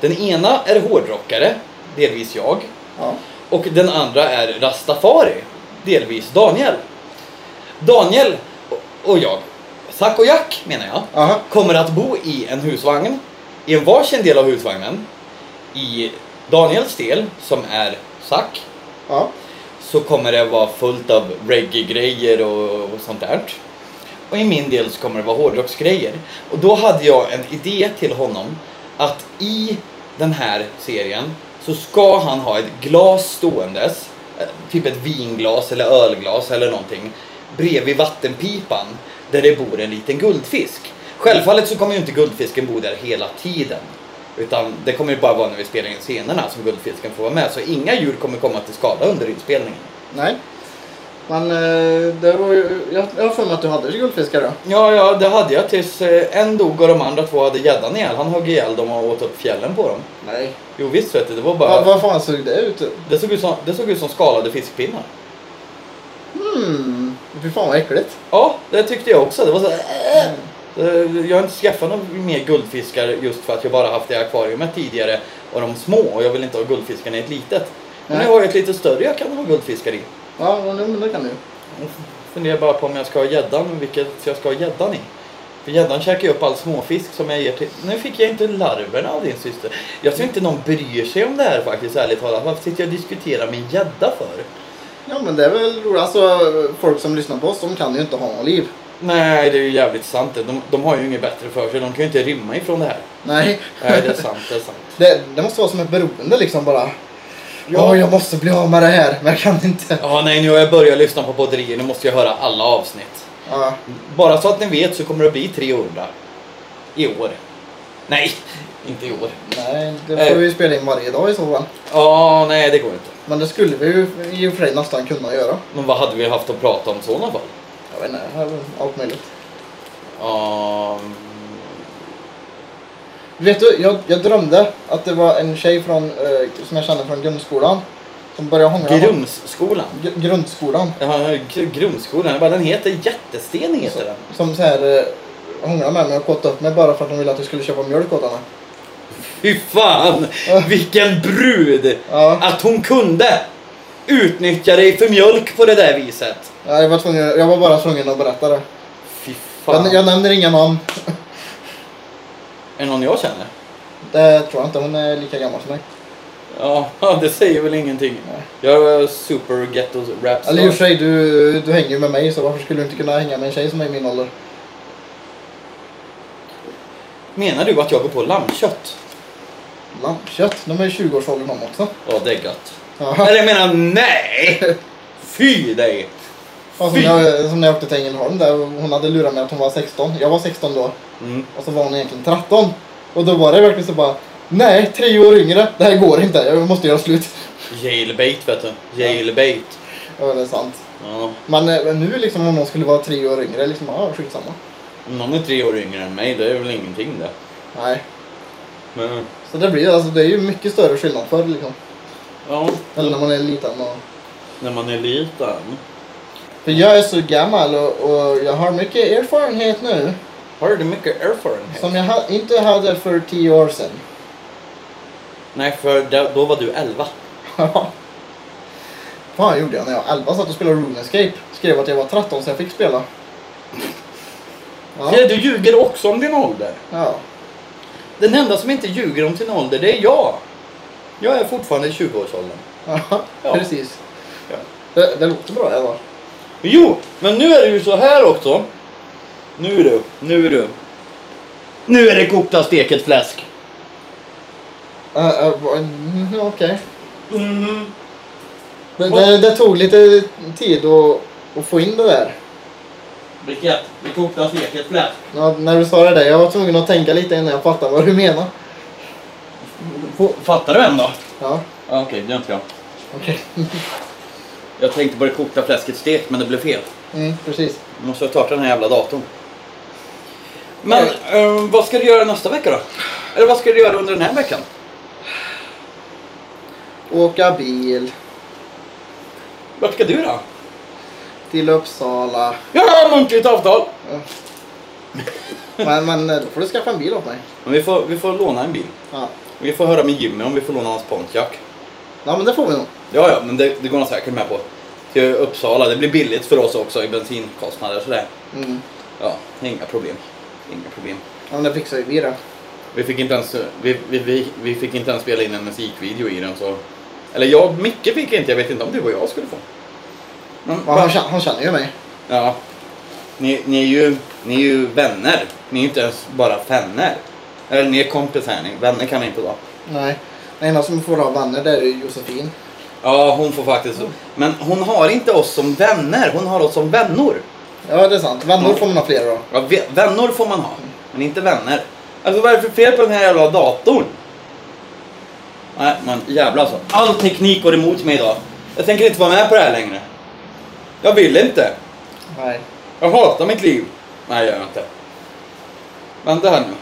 Den ena är hårdrockare, delvis jag. Ja. Och den andra är Rastafari, delvis Daniel. Daniel och- och jag, Zack och Jack menar jag, Aha. kommer att bo i en husvagn. I en varsin del av husvagnen. I Daniels del, som är Zack, Ja. så kommer det vara fullt av reggae-grejer och, och sånt där. Och i min del så kommer det vara hårdrocksgrejer. Och då hade jag en idé till honom att i den här serien så ska han ha ett glas ståendes, eh, typ ett vinglas eller ölglas eller någonting, bredvid vattenpipan där det bor en liten guldfisk. Självfallet så kommer ju inte guldfisken bo där hela tiden. Utan det kommer ju bara vara när vi spelar in scenerna som guldfisken får vara med. Så inga djur kommer komma till skada under inspelningen. Nej. Men eh, det var ju, jag, har för mig att du hade guldfiskar då. Ja, ja, det hade jag tills eh, en dog och de andra två hade gäddan ihjäl. Han högg ihjäl dem och åt upp fjällen på dem. Nej. Jo visst vet du, det var bara... Vad vad fan såg det ut? Det, såg ut som, det såg ut som skalade fiskpinnar. Hmm. Fy fan vad äckligt. Ja, det tyckte jag också. Det var så här, äh. Eh, Jag har inte skaffat några mer guldfiskar just för att jag bara haft det akvariumet tidigare och de små och jag vill inte ha guldfiskarna i ett litet. Men Nej. nu har jag ett lite större jag kan ha guldfiskar i. Ja, men det- men det kan du. Jag funderar bara på om jag ska ha gäddan, vilket jag ska ha gäddan i. För gäddan käkar ju upp all småfisk som jag ger till... Nu fick jag inte larverna av din syster. Jag tror inte någon bryr sig om det här faktiskt, ärligt talat. Varför sitter jag och diskuterar min gädda för? Ja men det är väl roligt. Alltså folk som lyssnar på oss de kan ju inte ha något liv. Nej, det är ju jävligt sant. De, de har ju inget bättre för sig. De kan ju inte rymma ifrån det här. Nej. Nej, det är sant. Det är sant. Det, det måste vara som ett beroende liksom bara. Ja. Ja, jag måste bli av med det här men jag kan inte. Ja, nej, nu har jag börjat lyssna på podderier. Nu måste jag höra alla avsnitt. Ja. Bara så att ni vet så kommer det bli 300. I år. Nej, inte i år. Nej, det Eh. får vi spela in varje dag i så fall. Ja, nej det går inte. Men det skulle vi ju i och för sig nästan kunna göra. Men vad hade vi haft att prata om i sådana fall? Vet inte, allt möjligt. Um, Vet du, jag, jag drömde att det var en tjej från, eh, som jag känner från grundskolan. Som började hångla Grundskolan. Gr- grundskolan. Ja, gr- grundskolan. Jag bara, Den heter Jättesten heter den. Som så här eh, hånglade med mig och kåtade upp mig bara för att de ville att jag skulle köpa mjölk åt henne. Fy fan! Vilken brud! Ja, Att hon kunde utnyttja dig för mjölk på det där viset. ja, jag, var tvungen, jag var bara tvungen att berätta det. Fy fan. Jag, jag nämner inga namn. Är det någon jag känner? Det tror jag inte, hon är lika gammal som mig. Ja, det säger väl ingenting. Jag är super ghetto rap Eller i och för sig, du, du hänger ju med mig så varför skulle du inte kunna hänga med en tjej som är i min ålder? Menar du att jag går på lammkött? Lammkött, de är ju 20-årsåldern de också. Ja, det är gött. Ja. Eller jag menar nej! Fy dig! Ja, som, jag, som när jag åkte till Ängelholm där, hon hade lurat mig att hon var 16. Jag var 16 då. Mm. Och så var hon egentligen 13. Och då var det verkligen så bara, nej, tre år yngre, det här går inte, jag måste göra slut. Jailbait vet du. Jailbait. Ja, det är sant. Ja. Men eh, nu liksom om någon skulle vara tre år yngre, liksom, ja, skitsamma. Om någon är tre år yngre än mig, det är väl ingenting det. Nej. Men, Så det blir alltså, det är ju mycket större skillnad för liksom. Ja, Eller när man är liten och... när man är liten. För jag är så gammal och, och jag har mycket erfarenhet nu. Har du mycket erfarenhet? Som jag ha, inte hade för tio år sedan. Nej, för då, då var du 11. Vad fan gjorde jag när jag var 11? Satt och spelade RuneScape. Skrev att jag var 13 så jag fick spela. Ja. Ja. Du ljuger också om din ålder. ja. Den enda som inte ljuger om sin ålder, det är jag. Jag är fortfarande i 20-årsåldern. Ja, Ja. precis. Ja. Det, det låter bra i alla fall. Jo, men nu är det ju så här också. Nu är du, nu är du. Nu är det kokta steket fläsk. Uh, uh, mm, Okej. Mm. Det, det, det tog lite tid att, att få in det där. Vilket? Det kokta steket fläsk. Ja, när du sa det där, jag var tvungen att tänka lite innan jag fattade vad du menar. Fattar du än då? Ja, Ja, Okej, det är inte jag. okej. Jag tänkte på det kokta fläsket stekt, men det blev fel. Mm, precis. Jag måste ta den här jävla datorn. Men eh, vad ska du göra nästa vecka då? Eller vad ska du göra under den här veckan? Åka bil Vart ska du då? till Uppsala. Ja, muntligt avtal! Men, men eh, då får du skaffa en bil åt mig. Men vi får, vi får låna en bil. Ja. Vi får höra med Jimmy om vi får låna hans Pontiac. ja, men det får vi nog. Ja, ja, men det, det går han säkert med på. Till Uppsala. Det blir billigt för oss också i bensinkostnader sådär. Mm. Ja, inga problem. Inga problem. Ja, men det fixar ju vi det. Vi fick inte ens, vi, vi, vi, vi fick inte ens spela in en musikvideo i den så... Eller jag, Micke fick inte, jag vet inte om du och jag skulle få. Men, Ja, han, känner, han känner ju mig. ja. Ni, ni, är ju, ni är ju vänner. Ni är inte ens bara vänner. Eller ni är kompisar, ni. Vänner kan ni inte vara. Nej. Den enda som får ha vänner det är Josefin. Ja, hon får faktiskt... Men hon har inte oss som vänner, hon har oss som vännor. Ja, det är sant. Vänner får man ha flera då. Ja, vänner får man ha, men inte vänner. Alltså vad är det för fel på den här jävla datorn? Nej, men jävlar alltså. All teknik går emot mig idag. Jag tänker inte vara med på det här längre. Jag vill inte. Nej. Jag hatar mitt liv. Nej, jag gör inte. Vänta här nu.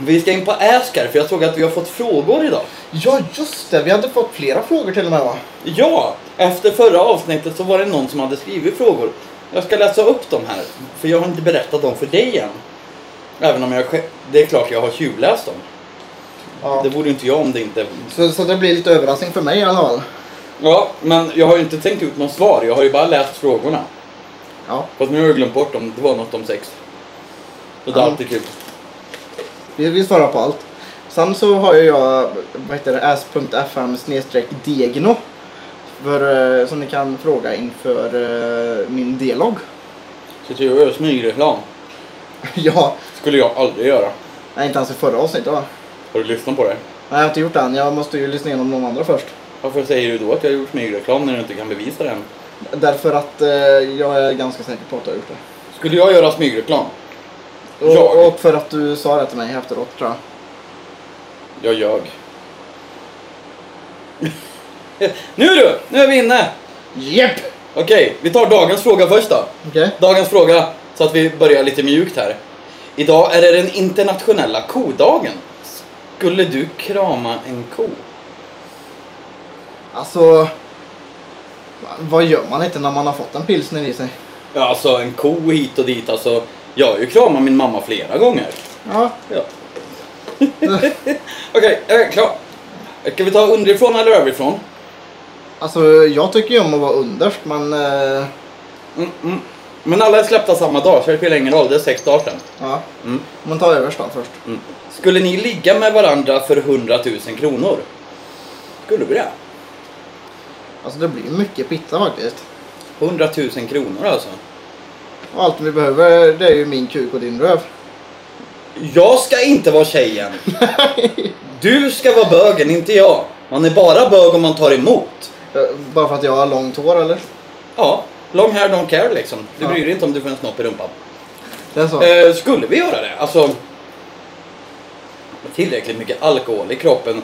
Vi ska in på Ask här, för jag såg att vi har fått frågor idag. Ja, just det. Vi hade fått flera frågor till och med va? Ja, efter förra avsnittet så var det någon som hade skrivit frågor. Jag ska läsa upp dem här, för jag har inte berättat dem för dig än. Även om jag, det är klart jag har tjuvläst dem. Ja. Det borde inte jag om det inte... Så, så det blir lite överraskning för mig i alla fall. Ja, men jag har ju inte tänkt ut något svar. Jag har ju bara läst frågorna. Ja. Fast nu har jag glömt bort dem. Det var något om sex. Så det är Ja. alltid kul. Vi, vi svarar på allt. Sen så har ju jag, vad heter det, snedstreck degno. För, eh, som ni kan fråga inför eh, min delog. Så jag gör smygreklam. ja, Skulle jag aldrig göra. nej inte ens i förra avsnittet va? Har du lyssnat på det? Nej, jag har inte gjort det än. Jag måste ju lyssna igenom de andra först. Varför säger du då att jag har gjort smygreklam när du inte kan bevisa det än? Därför att eh, jag är ganska säker på att jag har gjort det. Skulle jag göra smygreklam? Och, Jag? och för att du sa det till mig efteråt tror jag. Jag ljög. nu du! Nu är vi inne! Japp! Okej, vi tar dagens fråga först då. Okej. Dagens fråga, så att vi börjar lite mjukt här. Idag är det den internationella kodagen. Skulle du krama en ko? Alltså... Vad gör man inte när man har fått en pilsner i sig? Ja, alltså en ko hit och dit. Alltså, jag har ju kramat min mamma flera gånger. Ja. Ja. Okej, jag är klar. Ska vi ta underifrån eller överifrån? Alltså jag tycker ju om att vara underst men... Eh, Mm, mm. Men alla är släppta samma dag så det spelar ingen roll, det är sex dagar sedan. Ja. Mm. Man tar överst då först. Mm. Skulle ni ligga med varandra för 100 000 kronor? Skulle vi det? Alltså det blir mycket pizza faktiskt. 100 000 kronor alltså. Och allt vi behöver det är ju min kuk och din röv. Jag ska inte vara tjejen. Du ska vara bögen, inte jag. Man är bara bög om man tar emot. Bara för att jag har långt hår eller? Ja, long hair don't care liksom. Du Ja. bryr dig inte om du får en snopp i rumpan. Det är så. Eh, skulle vi göra det? Alltså... Tillräckligt mycket alkohol i kroppen?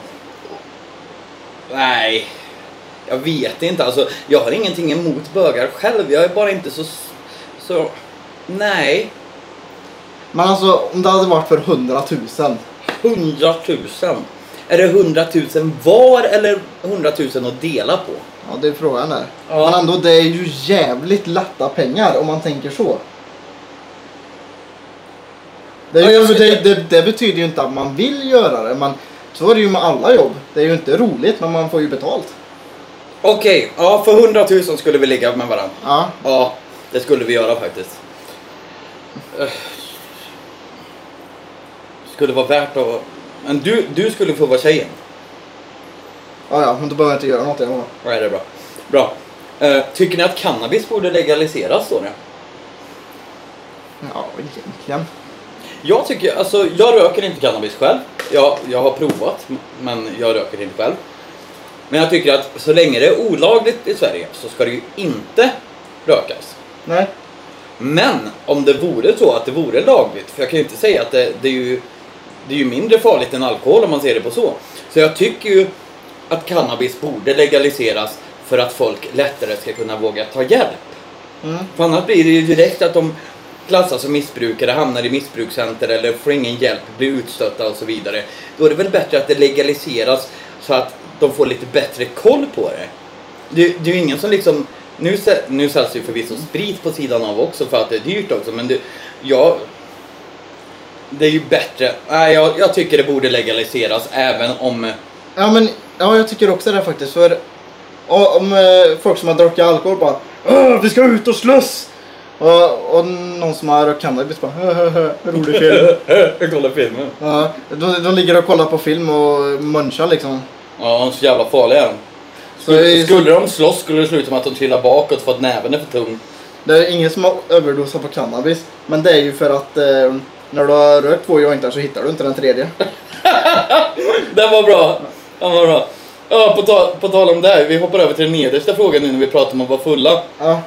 Nej. Jag vet inte. Alltså, jag har ingenting emot bögar själv. Jag är bara inte så... Så... Nej. Men alltså om det hade varit för 100 000. 100 000. Är det 100 000 var eller 100 000 att dela på? Ja det är frågan där. Ja. Men ändå det är ju jävligt lätta pengar om man tänker så. Det, är Ja, ju, jag- det, det, det betyder ju inte att man vill göra det. Men så är det ju med alla jobb. Det är ju inte roligt men man får ju betalt. Okej, ja för 100 000 skulle vi ligga med varandra. Ja. Ja, det skulle vi göra faktiskt. Eh. Skulle vara värt att... Men du, du skulle få vara tjejen. Ja, ja, men då behöver jag inte göra något. Jag bara. Ja, det är bra. Bra. Eh, tycker ni att cannabis borde legaliseras då? Ja, egentligen. Jag tycker, alltså jag röker inte cannabis själv. Jag, jag har provat, men jag röker inte själv. Men jag tycker att så länge det är olagligt i Sverige så ska det ju inte rökas. Nej. Men om det vore så att det vore lagligt, för jag kan ju inte säga att det, det är ju det är ju mindre farligt än alkohol om man ser det på så. Så jag tycker ju att cannabis borde legaliseras för att folk lättare ska kunna våga ta hjälp. Mm. För annars blir det ju direkt att de klassas som missbrukare, hamnar i missbrukscenter eller får ingen hjälp, blir utstötta och så vidare. Då är det väl bättre att det legaliseras så att de får lite bättre koll på det. Det, det är ju ingen som liksom... Nu, nu säljs ju förvisso sprit på sidan av också för att det är dyrt också men det, jag... Det är ju bättre. Nej, jag, jag tycker det borde legaliseras även om... Ja, men ja, jag tycker också det faktiskt. För om eh, folk som har druckit alkohol bara "Åh, Vi ska ut och slåss! Och, och någon som har rökt cannabis bara Rolig film. jag kollar filmen. Ja, de, de ligger och kollar på film och munchar liksom. Ja, de är så jävla farliga Skulle, skulle de slåss skulle det sluta med att de trillar bakåt för att näven är för tung. Det är ingen som har överdosat på cannabis. Men det är ju för att eh, när du har rökt två jointar så hittar du inte den tredje. Den var bra. Den var bra. Ja, på, ta- på tal om det, här, vi hoppar över till den nedersta frågan nu när vi pratar om att vara fulla. Ja.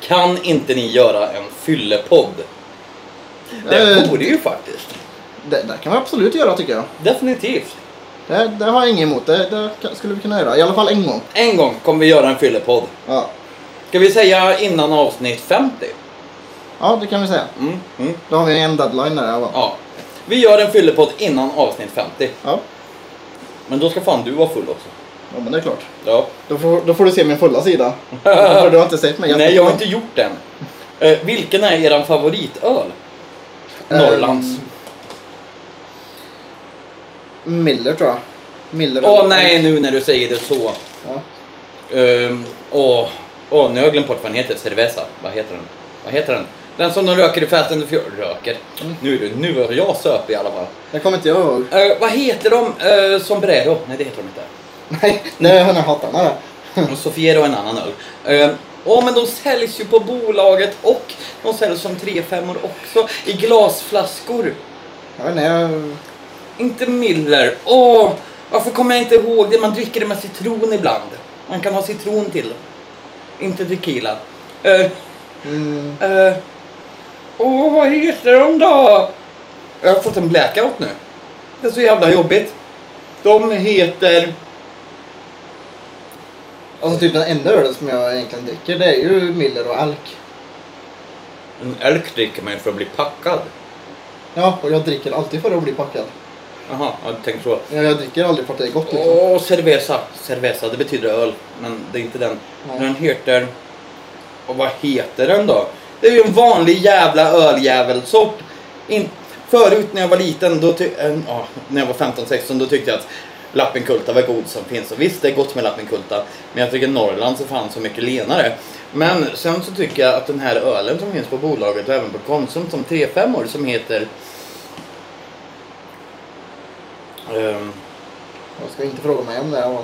Kan inte ni göra en fyllepodd? Det Eh, borde ju faktiskt. Det, det kan vi absolut göra tycker jag. Definitivt. Det, det har jag inget emot. Det, det skulle vi kunna göra. I alla fall en gång. En gång kommer vi göra en fyllepodd. Ja, Ska vi säga innan avsnitt 50? ja det kan vi säga. Mm, mm. Då har vi en deadline där. Ja. Ja. Vi gör en fyllepodd innan avsnitt 50. Ja. Men då ska fan du vara full också. ja, men det är klart. Ja. Då får, då får du se min fulla sida. För du har inte sett mig. Nej, jag har inte gjort den. Eh, vilken är eran favoritöl? Norrlands. Miller tror jag. Miller. Åh nej, nu när du säger det så. Ja. Ehm, Åh, åh, nu har jag glömt bort vad den heter. Cerveza. Vad heter den? Vad heter den? Den som de röker i Fast and. Röker. Mm. Nu, är det- nu har jag söp i alla fall. Det kommer inte jag ihåg. Eh, vad heter de? Uh, Sombrero? Nej, det heter de inte. Nej, det är hattarna där. Och Sofiero är en annan öl. Ehm, Åh, men de säljs ju på bolaget och de säljs som 3-5 också i glasflaskor. Jag vet inte, jag... Inte Miller. Åh, varför kommer jag inte ihåg det? Man dricker det med citron ibland. Man kan ha citron till. Inte tequila. Eh, Mm, eh, Åh, vad heter de då? Jag har fått en blackout nu. Det är så jävla jobbigt. De heter... alltså typ den enda ölen som jag egentligen dricker det är ju Miller och Alk. En älk dricker man ju för att bli packad. Ja, och jag dricker alltid för att bli packad. Jaha, jag tänkte så. Jag, jag dricker aldrig för att det är gott liksom. Åh, cerveza. Cerveza, det betyder öl. Men det är inte den. Nej. Den heter... Och vad heter den då? Det är ju en vanlig jävla öljävelsort. In... Förut när jag var liten, då ty... äh, ja, när jag var 15-16, då tyckte jag att Lappinkulta var god som finns. Och visst, det är gott med Lappinkulta. Men jag tycker Norrlands är fan så mycket lenare. Men sen så tycker jag att den här ölen som finns på bolaget och även på Konsum som 3-5 år som heter... ehm, Jag ska inte fråga mig om det.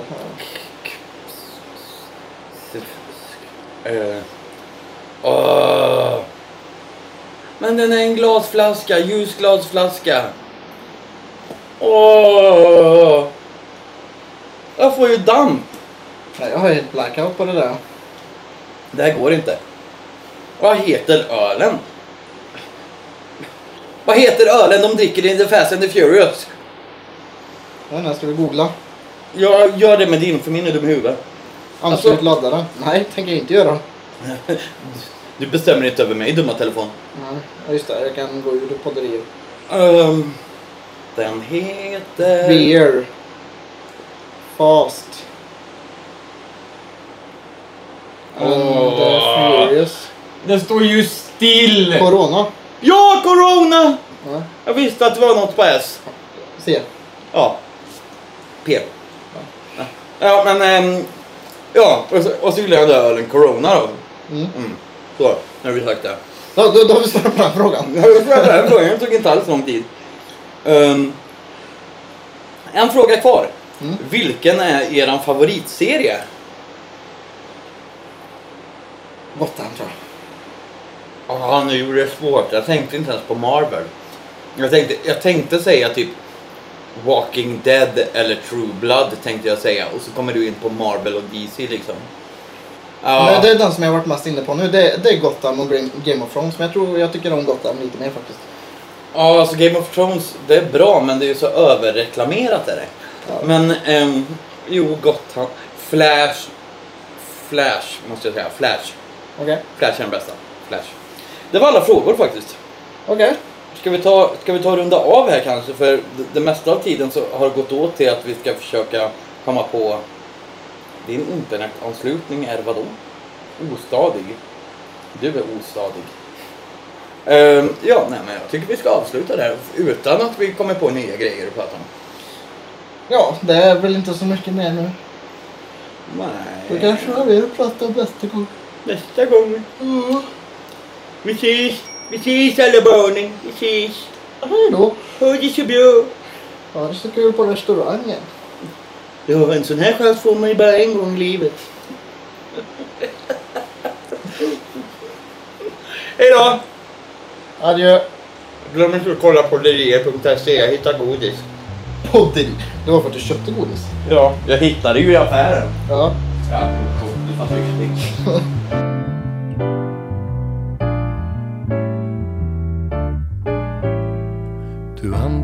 Eh, åh. Men den är en glasflaska, ljusglasflaska. Åh. Jag får ju damp. Jag har helt blackout på det där. Det här går inte. Vad heter ölen? Vad heter ölen de dricker i The Fast and the Furious? Den här ska vi googla. Jag gör det med din, för min är dum i huvudet. Anslut Alltså- laddare. Nej, tänker jag inte göra. Du bestämmer inte över mig, dumma telefon. Nej, ja, just det. Jag kan gå ur podderiet. Um, den heter... Beer. Fast. And uh, Furious. Den står ju still! Corona. Ja, Corona! Ja, Jag visste att det var något på S. se. Ja. P. Ja, ja men... ehm, ja, och så, och så vill jag ölen Corona då. Mm. Mm. Så, nu har vi sagt det. Då, då, då har vi svarat på den frågan. Jag har svarat på den här frågan, det tog inte alls lång tid. Ehm, en fråga kvar. Mm. Vilken är er favoritserie? Gotham tror jag. Ja, nu gjorde det svårt. Jag tänkte inte ens på Marvel. Jag tänkte, jag tänkte säga typ Walking Dead eller True Blood tänkte jag säga. Och så kommer du in på Marvel och DC liksom. Ja, Men det är den som jag har varit mest inne på nu. Det, det är Gotham och Game of Thrones. Men jag tror jag tycker om Gotham lite mer faktiskt. ja, alltså Game of Thrones, det är bra men det är ju så överreklamerat är det. Ja. Men, ehm, jo, Gotham. Flash. Flash, måste jag säga. Flash. Okej. Flash är den bästa. Flash. Det var alla frågor faktiskt. Okej. Ska vi, ta, ska vi ta runda av här kanske? För det, det mesta av tiden så har gått åt till att vi ska försöka komma på... Din internetanslutning är vadå? Ostadig. Du är ostadig. Ehm, ja, nej men jag tycker vi ska avsluta där utan att vi kommer på nya grejer att prata om. Ja, det är väl inte så mycket mer nu. Då Nej. kanske har vi att prata nästa gång. Nästa gång. Mm. Vi ses. Vi ses alla barnen. Vi ses. Hej. Ha det så bra. Ha det så kul på restaurangen. Ja, en sån här chans får man ju bara en gång i livet. Hej då! Adjö. Glöm inte att kolla på lerier.se, jag hittar godis. Podderi. Det var för att du köpte godis. Ja, jag hittade ju i affären. Ja. Ja,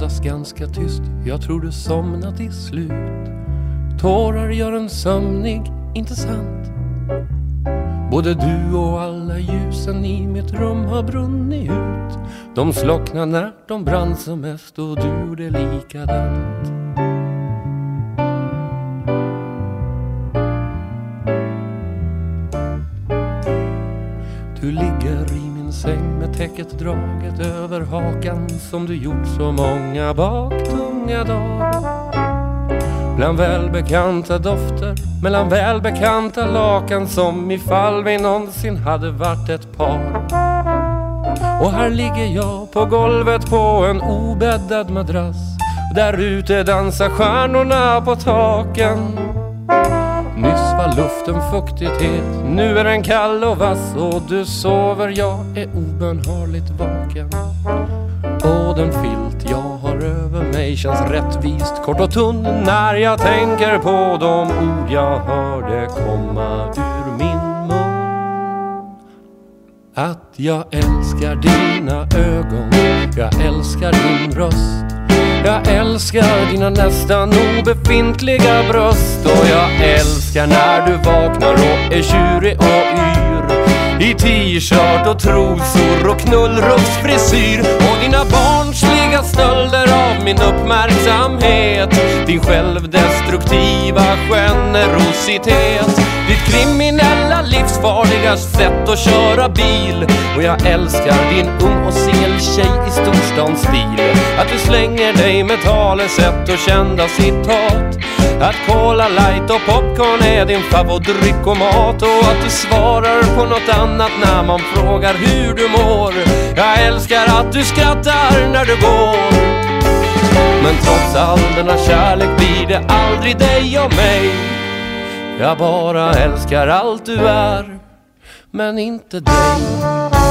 andas ganska tyst, jag tror du somnat till slut. Tårar gör en sömnig, inte sant? Både du och alla ljusen i mitt rum har brunnit ut. De slocknade när de brann som mest och du gjorde likadant. Säng med täcket draget över hakan som du gjort så många baktunga dagar. Bland välbekanta dofter, mellan välbekanta lakan som ifall vi någonsin hade varit ett par. Och här ligger jag på golvet på en obäddad madrass. Där ute dansar stjärnorna på taken. Nyss var luften fuktighet, nu är den kall och vass och du sover, jag är obönhörligt vaken. Och den filt jag har över mig känns rättvist kort och tunn när jag tänker på de ord jag hörde komma ur min mun. Att jag älskar dina ögon, jag älskar din röst. Jag älskar dina nästan obefintliga bröst och jag älskar när du vaknar och är tjurig och yr. I t-shirt och trosor och knullrufsfrisyr och dina barnsliga stölder av min uppmärksamhet. Din självdestruktiva generositet. Kriminella livsfarliga sätt att köra bil. Och jag älskar din ung och singel-tjej i storstans stil. Att du slänger dig med talesätt och kända citat. Att Cola light och popcorn är din favoritdryck och mat. Och att du svarar på något annat när man frågar hur du mår. Jag älskar att du skrattar när du går. Men trots all denna kärlek blir det aldrig dig och mig jag bara älskar allt du är Men inte dig.